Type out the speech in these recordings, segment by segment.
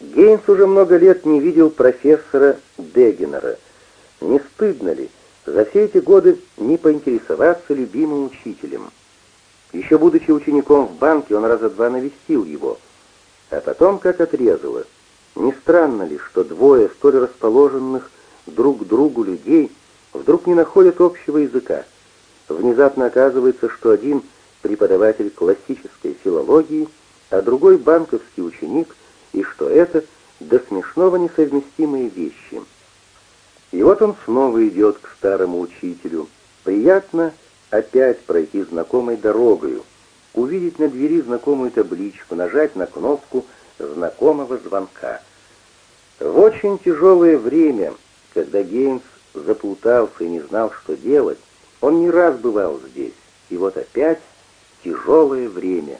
Гейнс уже много лет не видел профессора Дегенера. Не стыдно ли за все эти годы не поинтересоваться любимым учителем? Еще будучи учеником в банке, он раза два навестил его. А потом как отрезало. Не странно ли, что двое столь расположенных друг к другу людей вдруг не находят общего языка? Внезапно оказывается, что один преподаватель классической филологии, а другой банковский ученик, и что это до смешного несовместимые вещи. И вот он снова идет к старому учителю. Приятно опять пройти знакомой дорогою, увидеть на двери знакомую табличку, нажать на кнопку знакомого звонка. В очень тяжелое время, когда Гейнс заплутался и не знал, что делать, он не раз бывал здесь, и вот опять тяжелое время.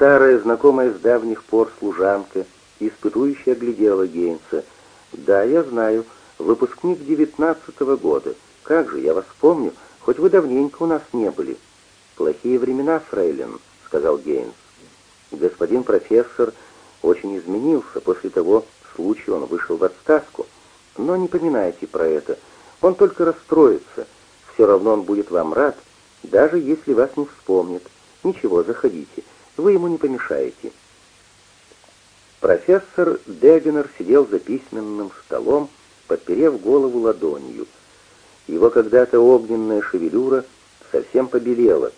Старая, знакомая с давних пор служанка, испытующая глядела Гейнса. «Да, я знаю, выпускник девятнадцатого года. Как же, я вас помню, хоть вы давненько у нас не были». «Плохие времена, фрейлин», — сказал Гейнс. «Господин профессор очень изменился. После того случая он вышел в отставку. Но не поминайте про это. Он только расстроится. Все равно он будет вам рад, даже если вас не вспомнит. Ничего, заходите, вы ему не помешаете». Профессор Дегенер сидел за письменным столом, подперев голову ладонью. Его когда-то огненная шевелюра совсем побелела,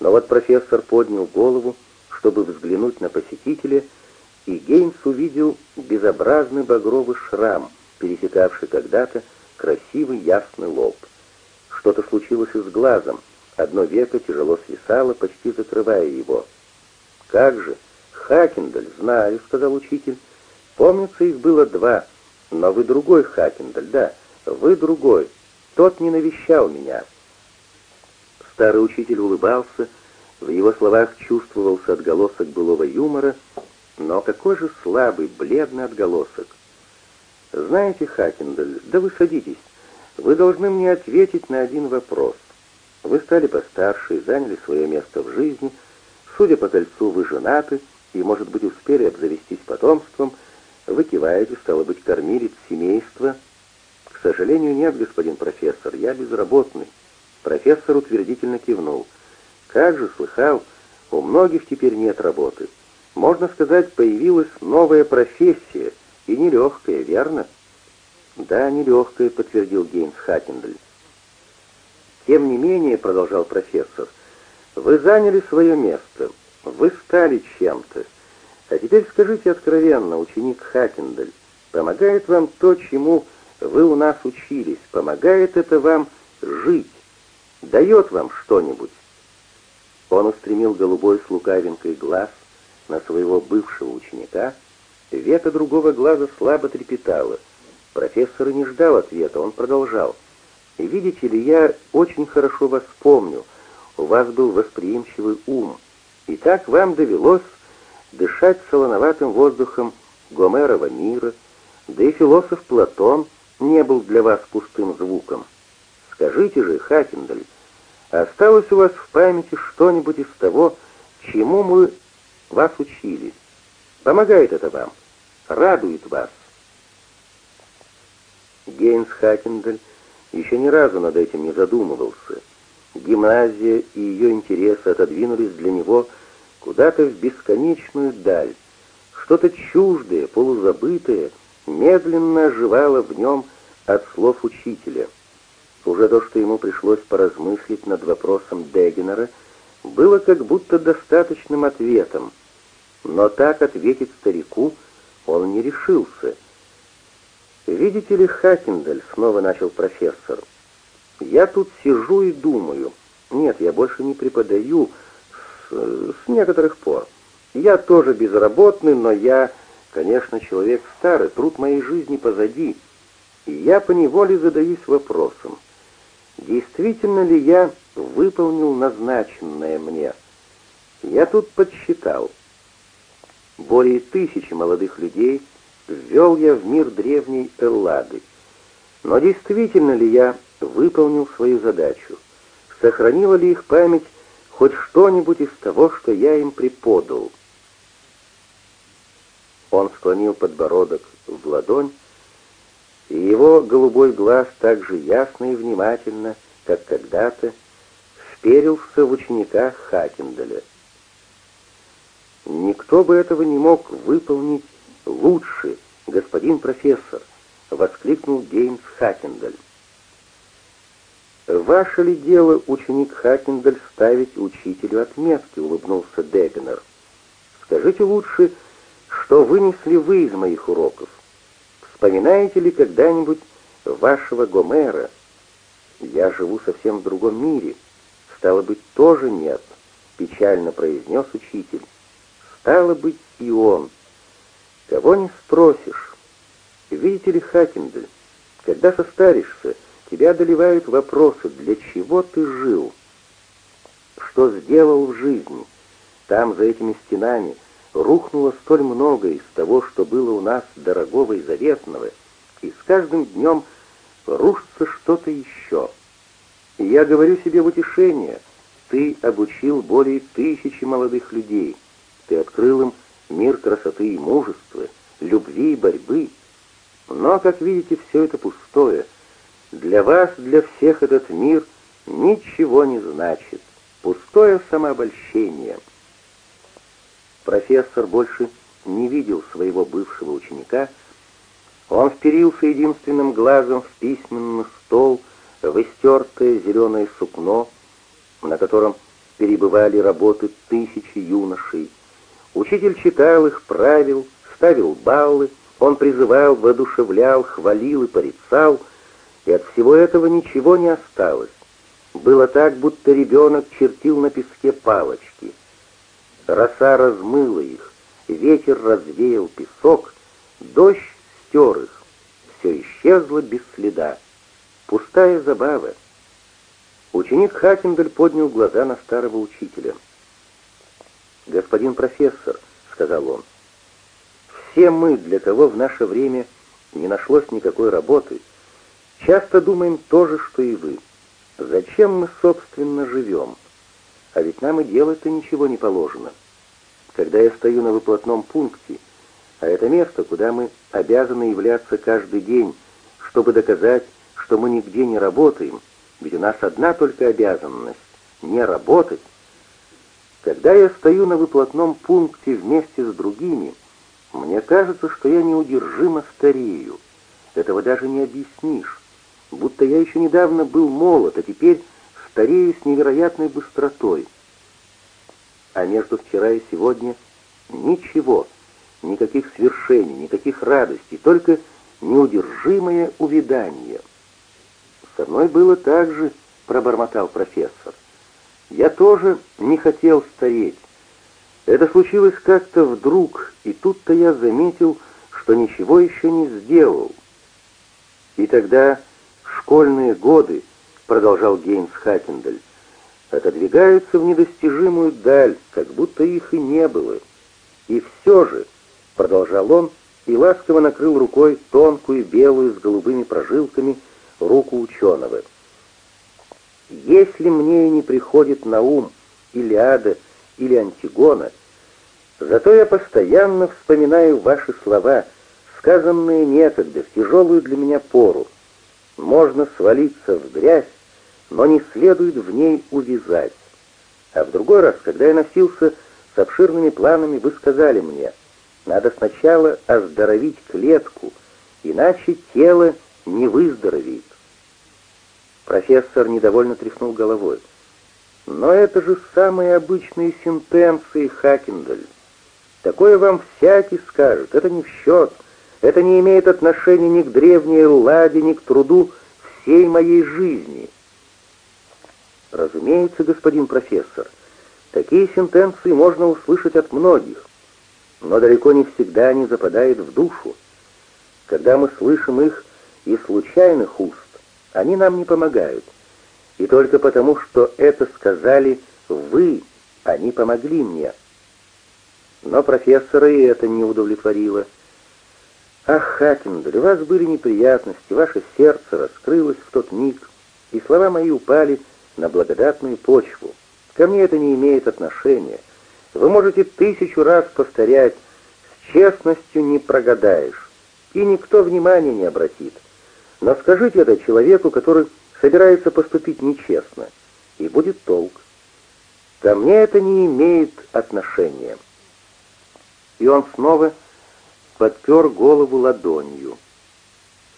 но вот профессор поднял голову, чтобы взглянуть на посетителя, и Гейнс увидел безобразный багровый шрам, пересекавший когда-то красивый ясный лоб. Что-то случилось и с глазом, одно веко тяжело свисало, почти закрывая его. «Как же? Хакендаль, знаю», — сказал учитель. «Помнится, их было два, но вы другой Хакендаль, да, вы другой. Тот не навещал меня». Старый учитель улыбался, в его словах чувствовался отголосок былого юмора, но какой же слабый, бледный отголосок. «Знаете, Хакендаль, да вы садитесь, вы должны мне ответить на один вопрос. Вы стали постарше и заняли свое место в жизни. Судя по кольцу, вы женаты и, может быть, успели обзавестись потомством. Вы киваете, стало быть, кормилец семейства. К сожалению, нет, господин профессор, я безработный. Профессор утвердительно кивнул. Как же слыхал, у многих теперь нет работы. Можно сказать, появилась новая профессия, и нелегкая, верно? Да, нелегкая, подтвердил Гейнс Хаттендель. Тем не менее, продолжал профессор, вы заняли свое место, вы стали чем-то. А теперь скажите откровенно, ученик Хаттендель, помогает вам то, чему вы у нас учились, помогает это вам жить, дает вам что-нибудь? Он устремил голубой с лукавинкой глаз на своего бывшего ученика, века другого глаза слабо трепетало. Профессор и не ждал ответа, он продолжал. Видите ли, я очень хорошо вас помню. У вас был восприимчивый ум. И так вам довелось дышать солоноватым воздухом Гомерова мира, да и философ Платон не был для вас пустым звуком. Скажите же, Хакендаль, осталось у вас в памяти что-нибудь из того, чему мы вас учили? Помогает это вам? Радует вас? Гейнс Хакендаль еще ни разу над этим не задумывался. Гимназия и ее интересы отодвинулись для него куда-то в бесконечную даль. Что-то чуждое, полузабытое, медленно оживало в нем от слов учителя. Уже то, что ему пришлось поразмыслить над вопросом Дегенера, было как будто достаточным ответом. Но так ответить старику он не решился — «Видите ли, Хакендаль», — снова начал профессор, — «я тут сижу и думаю. Нет, я больше не преподаю с, с некоторых пор. Я тоже безработный, но я, конечно, человек старый, труд моей жизни позади. И я поневоле задаюсь вопросом, действительно ли я выполнил назначенное мне? Я тут подсчитал. Более тысячи молодых людей — ввел я в мир древней Эллады. Но действительно ли я выполнил свою задачу? Сохранила ли их память хоть что-нибудь из того, что я им преподал? Он склонил подбородок в ладонь, и его голубой глаз так же ясно и внимательно, как когда-то, вперился в ученика Хакендаля. «Никто бы этого не мог выполнить лучше, господин профессор», — воскликнул Гейнс Хакендаль. «Ваше ли дело, ученик Хакендаль, ставить учителю отметки?» — улыбнулся Дегнер. «Скажите лучше, что вынесли вы из моих уроков? Вспоминаете ли когда-нибудь вашего Гомера? Я живу совсем в другом мире. Стало быть, тоже нет», — печально произнес учитель. «Стало быть, и он. Кого не спросишь. Видите ли, Хакендаль, когда состаришься, Тебя одолевают вопросы, для чего ты жил, что сделал в жизни. Там, за этими стенами, рухнуло столь много из того, что было у нас дорогого и заветного, и с каждым днем рушится что-то еще. И я говорю себе в утешение, ты обучил более тысячи молодых людей, ты открыл им мир красоты и мужества, любви и борьбы. Но, как видите, все это пустое — для вас, для всех этот мир ничего не значит. Пустое самообольщение. Профессор больше не видел своего бывшего ученика. Он вперился единственным глазом в письменный стол, в истертое зеленое сукно, на котором перебывали работы тысячи юношей. Учитель читал их, правил, ставил баллы, он призывал, воодушевлял, хвалил и порицал — и от всего этого ничего не осталось. Было так, будто ребенок чертил на песке палочки. Роса размыла их, ветер развеял песок, дождь стер их. Все исчезло без следа. Пустая забава. Ученик Хакендель поднял глаза на старого учителя. «Господин профессор», — сказал он, — «все мы, для кого в наше время не нашлось никакой работы, — Часто думаем то же, что и вы. Зачем мы, собственно, живем? А ведь нам и делать-то ничего не положено. Когда я стою на выплатном пункте, а это место, куда мы обязаны являться каждый день, чтобы доказать, что мы нигде не работаем, ведь у нас одна только обязанность — не работать. Когда я стою на выплатном пункте вместе с другими, мне кажется, что я неудержимо старею. Этого даже не объяснишь будто я еще недавно был молод, а теперь старею с невероятной быстротой. А между вчера и сегодня ничего, никаких свершений, никаких радостей, только неудержимое увядание. «Со мной было так же», — пробормотал профессор. «Я тоже не хотел стареть. Это случилось как-то вдруг, и тут-то я заметил, что ничего еще не сделал. И тогда школьные годы, продолжал Гейнс Хакендель, отодвигаются в недостижимую даль, как будто их и не было. И все же, продолжал он, и ласково накрыл рукой тонкую, белую, с голубыми прожилками, руку ученого. Если мне и не приходит на ум Илиада или Антигона, зато я постоянно вспоминаю ваши слова, сказанные некогда, в тяжелую для меня пору, можно свалиться в грязь, но не следует в ней увязать. А в другой раз, когда я носился с обширными планами, вы сказали мне, надо сначала оздоровить клетку, иначе тело не выздоровеет. Профессор недовольно тряхнул головой. Но это же самые обычные сентенции, Хакендаль. Такое вам всякий скажет, это не в счет. Это не имеет отношения ни к древней ладе, ни к труду всей моей жизни. Разумеется, господин профессор, такие сентенции можно услышать от многих, но далеко не всегда они западают в душу. Когда мы слышим их из случайных уст, они нам не помогают. И только потому, что это сказали вы, они помогли мне. Но профессора и это не удовлетворило. Ах, Хакендаль, у вас были неприятности, ваше сердце раскрылось в тот миг, и слова мои упали на благодатную почву. Ко мне это не имеет отношения. Вы можете тысячу раз повторять, честностью не прогадаешь, и никто внимания не обратит. Но скажите это человеку, который собирается поступить нечестно, и будет толк. Ко мне это не имеет отношения. И он снова подпер голову ладонью.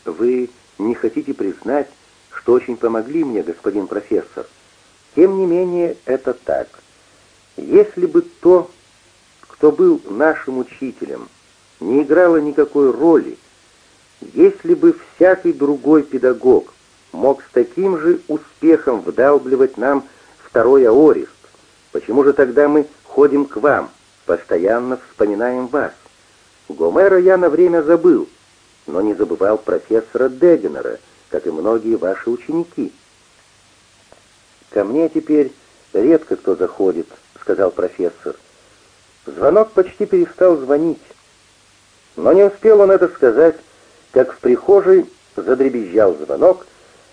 Вы не хотите признать, что очень помогли мне, господин профессор. Тем не менее, это так. Если бы то, кто был нашим учителем, не играло никакой роли, если бы всякий другой педагог мог с таким же успехом вдалбливать нам второй аорист, почему же тогда мы ходим к вам, постоянно вспоминаем вас? Гомера я на время забыл, но не забывал профессора Дегенера, как и многие ваши ученики. «Ко мне теперь редко кто заходит», — сказал профессор. Звонок почти перестал звонить. Но не успел он это сказать, как в прихожей задребезжал звонок,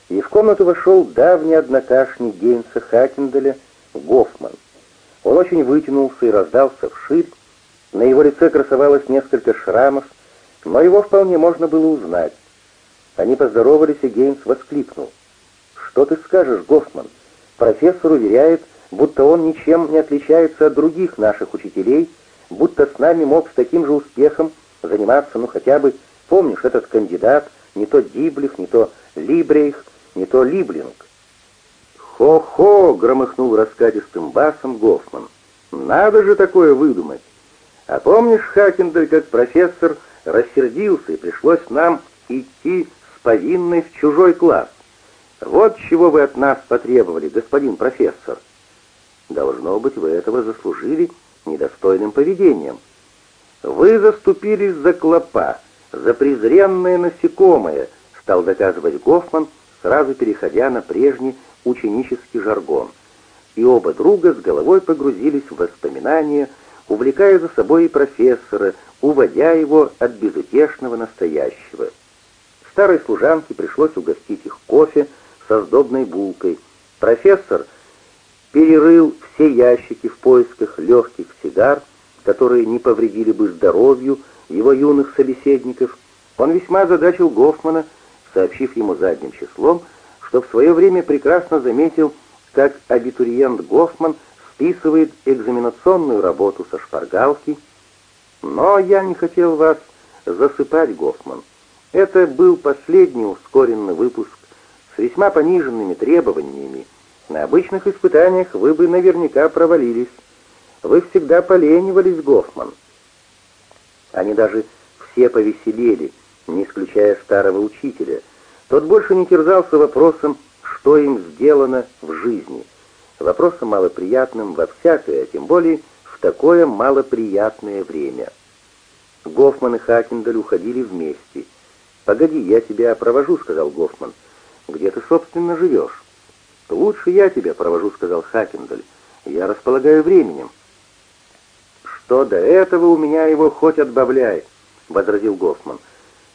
и в комнату вошел давний однокашник Гейнса Хакенделя Гофман. Он очень вытянулся и раздался вширь, на его лице красовалось несколько шрамов, но его вполне можно было узнать. Они поздоровались, и Гейнс воскликнул. «Что ты скажешь, Гофман? Профессор уверяет, будто он ничем не отличается от других наших учителей, будто с нами мог с таким же успехом заниматься, ну хотя бы, помнишь, этот кандидат, не то Диблих, не то Либрейх, не то Либлинг». «Хо-хо!» — громыхнул раскатистым басом Гофман. «Надо же такое выдумать! А помнишь, Хакендель, как профессор рассердился, и пришлось нам идти с повинной в чужой класс? Вот чего вы от нас потребовали, господин профессор. Должно быть, вы этого заслужили недостойным поведением. Вы заступились за клопа, за презренное насекомое, стал доказывать Гофман, сразу переходя на прежний ученический жаргон. И оба друга с головой погрузились в воспоминания увлекая за собой и профессора, уводя его от безутешного настоящего. Старой служанке пришлось угостить их кофе со сдобной булкой. Профессор перерыл все ящики в поисках легких сигар, которые не повредили бы здоровью его юных собеседников. Он весьма задачил Гофмана, сообщив ему задним числом, что в свое время прекрасно заметил, как абитуриент Гофман – списывает экзаменационную работу со шпаргалки. Но я не хотел вас засыпать, Гофман. Это был последний ускоренный выпуск с весьма пониженными требованиями. На обычных испытаниях вы бы наверняка провалились. Вы всегда поленивались, Гофман. Они даже все повеселели, не исключая старого учителя. Тот больше не терзался вопросом, что им сделано в жизни вопросом малоприятным во всякое, а тем более в такое малоприятное время. Гофман и Хакендаль уходили вместе. «Погоди, я тебя провожу», — сказал Гофман. «Где ты, собственно, живешь?» «Лучше я тебя провожу», — сказал Хакендаль. «Я располагаю временем». «Что до этого у меня его хоть отбавляй», — возразил Гофман.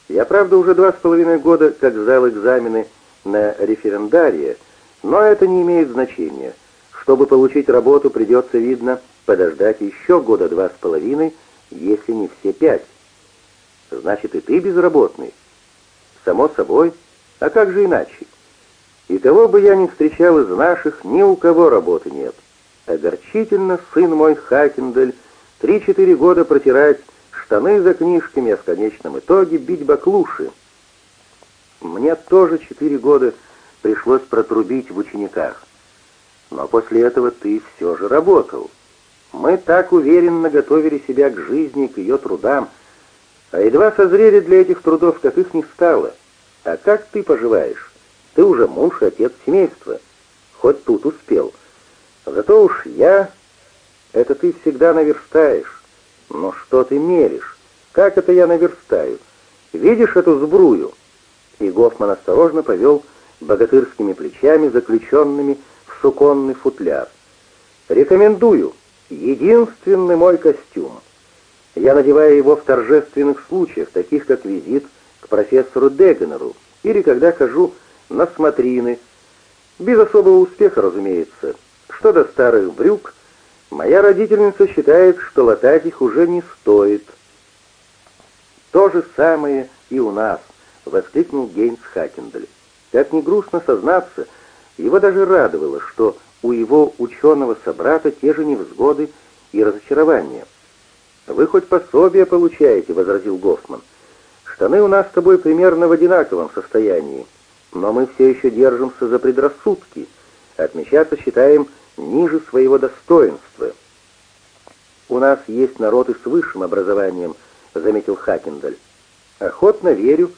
«Я, правда, уже два с половиной года как сдал экзамены на референдария, но это не имеет значения. Чтобы получить работу, придется, видно, подождать еще года два с половиной, если не все пять. Значит, и ты безработный. Само собой. А как же иначе? И кого бы я ни встречал из наших, ни у кого работы нет. Огорчительно, сын мой Хакендель, три-четыре года протирать штаны за книжками, а в конечном итоге бить баклуши. Мне тоже четыре года пришлось протрубить в учениках. Но после этого ты все же работал. Мы так уверенно готовили себя к жизни, к ее трудам, а едва созрели для этих трудов, как их не стало. А как ты поживаешь? Ты уже муж и отец семейства. Хоть тут успел. Зато уж я... Это ты всегда наверстаешь. Но что ты меришь? Как это я наверстаю? Видишь эту сбрую?» И Гофман осторожно повел богатырскими плечами, заключенными суконный футляр. Рекомендую. Единственный мой костюм. Я надеваю его в торжественных случаях, таких как визит к профессору Дегенеру или когда хожу на смотрины. Без особого успеха, разумеется. Что до старых брюк, моя родительница считает, что латать их уже не стоит. То же самое и у нас, воскликнул Гейнс Хакендель. Как ни грустно сознаться, его даже радовало, что у его ученого собрата те же невзгоды и разочарования. «Вы хоть пособие получаете», — возразил Гофман. «Штаны у нас с тобой примерно в одинаковом состоянии, но мы все еще держимся за предрассудки, отмечаться считаем ниже своего достоинства». «У нас есть народ и с высшим образованием», — заметил Хакендаль. «Охотно верю,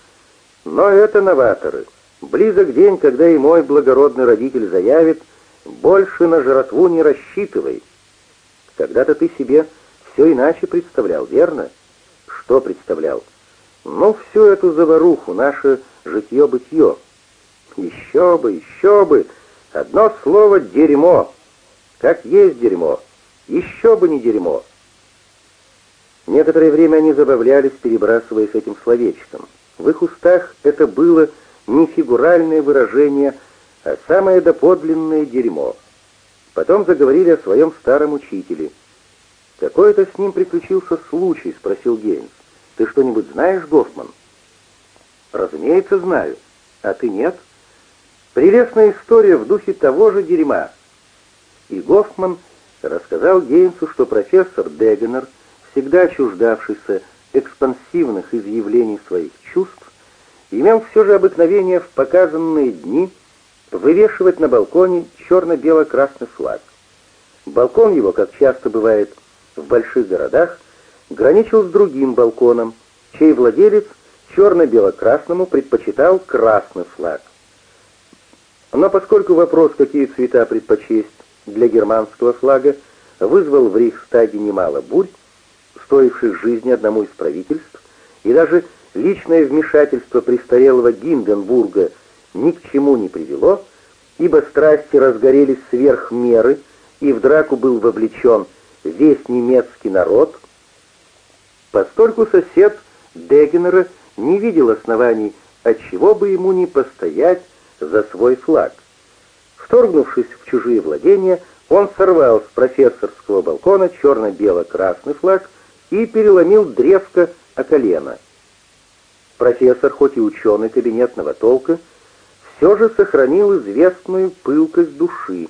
но это новаторы. Близок день, когда и мой благородный родитель заявит, больше на жратву не рассчитывай. Когда-то ты себе все иначе представлял, верно? Что представлял? Ну, всю эту заваруху, наше житье-бытие. Еще бы, еще бы! Одно слово — дерьмо. Как есть дерьмо. Еще бы не дерьмо. Некоторое время они забавлялись, перебрасываясь этим словечком. В их устах это было не фигуральное выражение, а самое доподлинное дерьмо. Потом заговорили о своем старом учителе. «Какой-то с ним приключился случай?» — спросил Гейнс. «Ты что-нибудь знаешь, Гофман?» «Разумеется, знаю. А ты нет?» «Прелестная история в духе того же дерьма». И Гофман рассказал Гейнсу, что профессор Дегенер, всегда чуждавшийся экспансивных изъявлений своих чувств, имел все же обыкновение в показанные дни вывешивать на балконе черно-бело-красный флаг. Балкон его, как часто бывает в больших городах, граничил с другим балконом, чей владелец черно-бело-красному предпочитал красный флаг. Но поскольку вопрос, какие цвета предпочесть для германского флага, вызвал в Рейхстаге немало бурь, стоивших жизни одному из правительств, и даже личное вмешательство престарелого Гинденбурга ни к чему не привело, ибо страсти разгорелись сверх меры, и в драку был вовлечен весь немецкий народ, постольку сосед Дегенера не видел оснований, отчего бы ему не постоять за свой флаг. Вторгнувшись в чужие владения, он сорвал с профессорского балкона черно-бело-красный флаг и переломил древко о колено. Профессор, хоть и ученый кабинетного толка, все же сохранил известную пылкость души,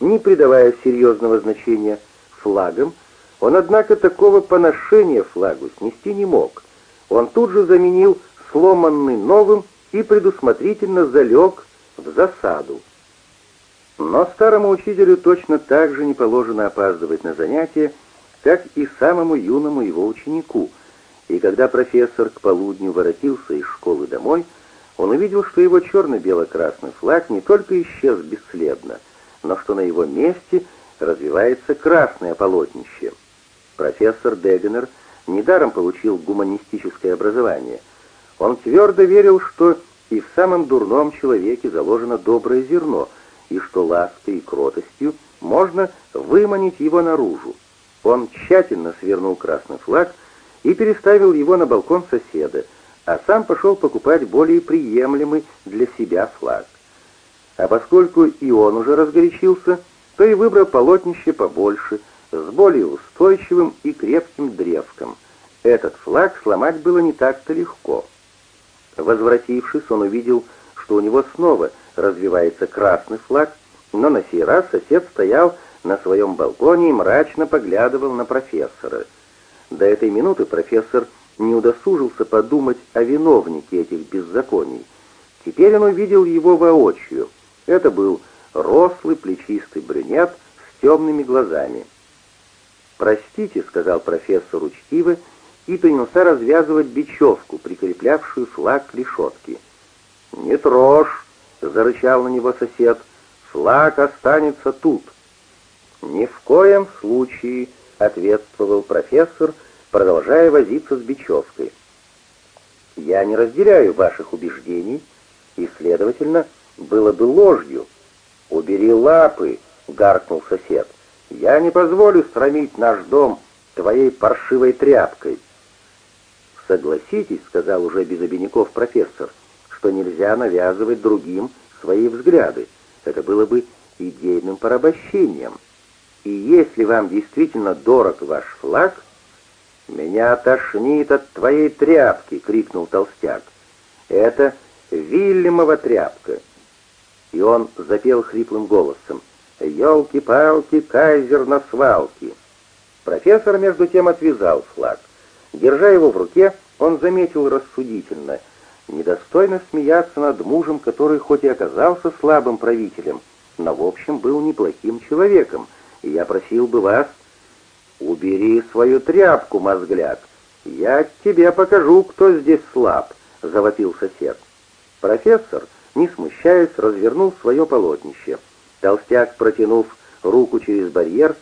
не придавая серьезного значения флагам, он, однако, такого поношения флагу снести не мог. Он тут же заменил сломанный новым и предусмотрительно залег в засаду. Но старому учителю точно так же не положено опаздывать на занятия, как и самому юному его ученику — и когда профессор к полудню воротился из школы домой, он увидел, что его черно-бело-красный флаг не только исчез бесследно, но что на его месте развивается красное полотнище. Профессор Дегенер недаром получил гуманистическое образование. Он твердо верил, что и в самом дурном человеке заложено доброе зерно, и что лаской и кротостью можно выманить его наружу. Он тщательно свернул красный флаг, и переставил его на балкон соседа, а сам пошел покупать более приемлемый для себя флаг. А поскольку и он уже разгорячился, то и выбрал полотнище побольше, с более устойчивым и крепким древком. Этот флаг сломать было не так-то легко. Возвратившись, он увидел, что у него снова развивается красный флаг, но на сей раз сосед стоял на своем балконе и мрачно поглядывал на профессора — до этой минуты профессор не удосужился подумать о виновнике этих беззаконий. Теперь он увидел его воочию. Это был рослый, плечистый брюнет с темными глазами. «Простите», — сказал профессор учтиво, и принялся развязывать бечевку, прикреплявшую флаг к решетке. «Не трожь!» — зарычал на него сосед. «Флаг останется тут». «Ни в коем случае», — ответствовал профессор, продолжая возиться с бечевкой. «Я не разделяю ваших убеждений, и, следовательно, было бы ложью. Убери лапы!» — гаркнул сосед. «Я не позволю срамить наш дом твоей паршивой тряпкой». «Согласитесь», — сказал уже без обиняков профессор, «что нельзя навязывать другим свои взгляды. Это было бы идейным порабощением». И если вам действительно дорог ваш флаг, «Меня тошнит от твоей тряпки!» — крикнул толстяк. «Это Вильямова тряпка!» И он запел хриплым голосом. «Елки-палки, кайзер на свалке!» Профессор, между тем, отвязал флаг. Держа его в руке, он заметил рассудительно. Недостойно смеяться над мужем, который хоть и оказался слабым правителем, но в общем был неплохим человеком, я просил бы вас «Убери свою тряпку, мозгляк! Я тебе покажу, кто здесь слаб!» — завопил сосед. Профессор, не смущаясь, развернул свое полотнище. Толстяк, протянув руку через барьер,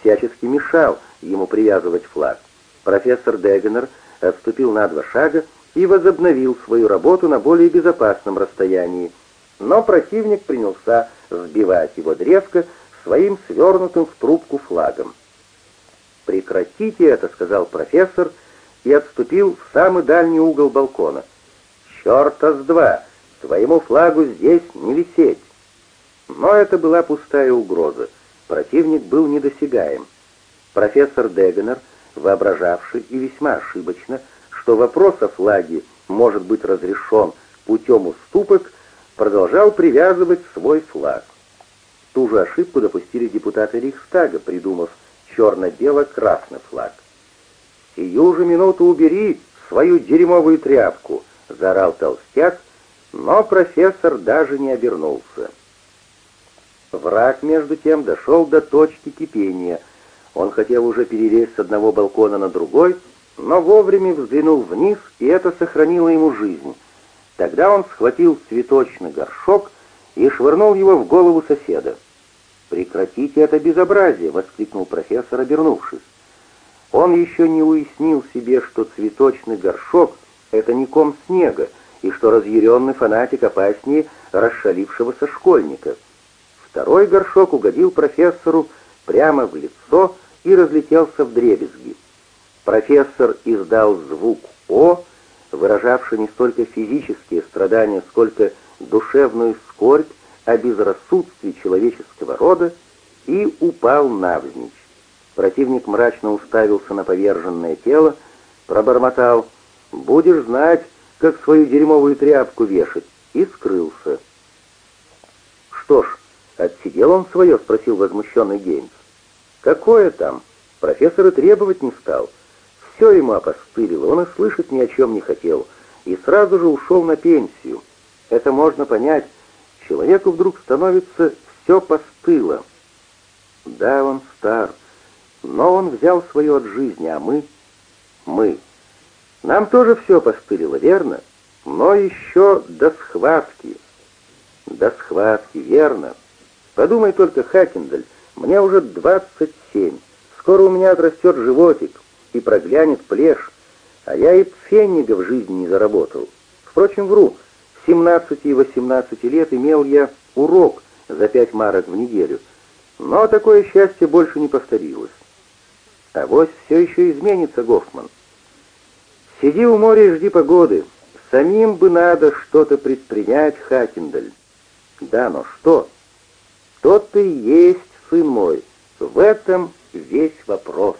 всячески мешал ему привязывать флаг. Профессор Дегенер отступил на два шага и возобновил свою работу на более безопасном расстоянии, но противник принялся сбивать его древко своим свернутым в трубку флагом. «Прекратите это», — сказал профессор и отступил в самый дальний угол балкона. «Черта с два! Твоему флагу здесь не висеть!» Но это была пустая угроза. Противник был недосягаем. Профессор Дегенер, воображавший и весьма ошибочно, что вопрос о флаге может быть разрешен путем уступок, продолжал привязывать свой флаг. Ту же ошибку допустили депутаты Рейхстага, придумав черно-бело-красный флаг. «Сию же минуту убери свою дерьмовую тряпку!» — заорал толстяк, но профессор даже не обернулся. Враг, между тем, дошел до точки кипения. Он хотел уже перелезть с одного балкона на другой, но вовремя взглянул вниз, и это сохранило ему жизнь. Тогда он схватил цветочный горшок и швырнул его в голову соседа. «Прекратите это безобразие!» — воскликнул профессор, обернувшись. Он еще не уяснил себе, что цветочный горшок — это не ком снега, и что разъяренный фанатик опаснее расшалившегося школьника. Второй горшок угодил профессору прямо в лицо и разлетелся в дребезги. Профессор издал звук «О», выражавший не столько физические страдания, сколько душевную скорбь, о безрассудстве человеческого рода и упал навзничь. Противник мрачно уставился на поверженное тело, пробормотал «Будешь знать, как свою дерьмовую тряпку вешать», и скрылся. «Что ж, отсидел он свое?» — спросил возмущенный Гейнс. «Какое там?» Профессор и требовать не стал. Все ему опостылило, он и слышать ни о чем не хотел, и сразу же ушел на пенсию. Это можно понять, человеку вдруг становится все постыло. Да, он стар, но он взял свое от жизни, а мы... Мы... Нам тоже все постылило, верно? Но еще до схватки. До схватки, верно. Подумай только, Хакендель, мне уже 27. Скоро у меня отрастет животик и проглянет плешь, а я и пфеннига в жизни не заработал. Впрочем, вру, 17 и 18 лет имел я урок за пять марок в неделю, но такое счастье больше не повторилось. А вот все еще изменится, Гофман. Сиди у моря и жди погоды. Самим бы надо что-то предпринять, Хакендаль. Да, но что? Тот ты есть, сын мой. В этом весь вопрос.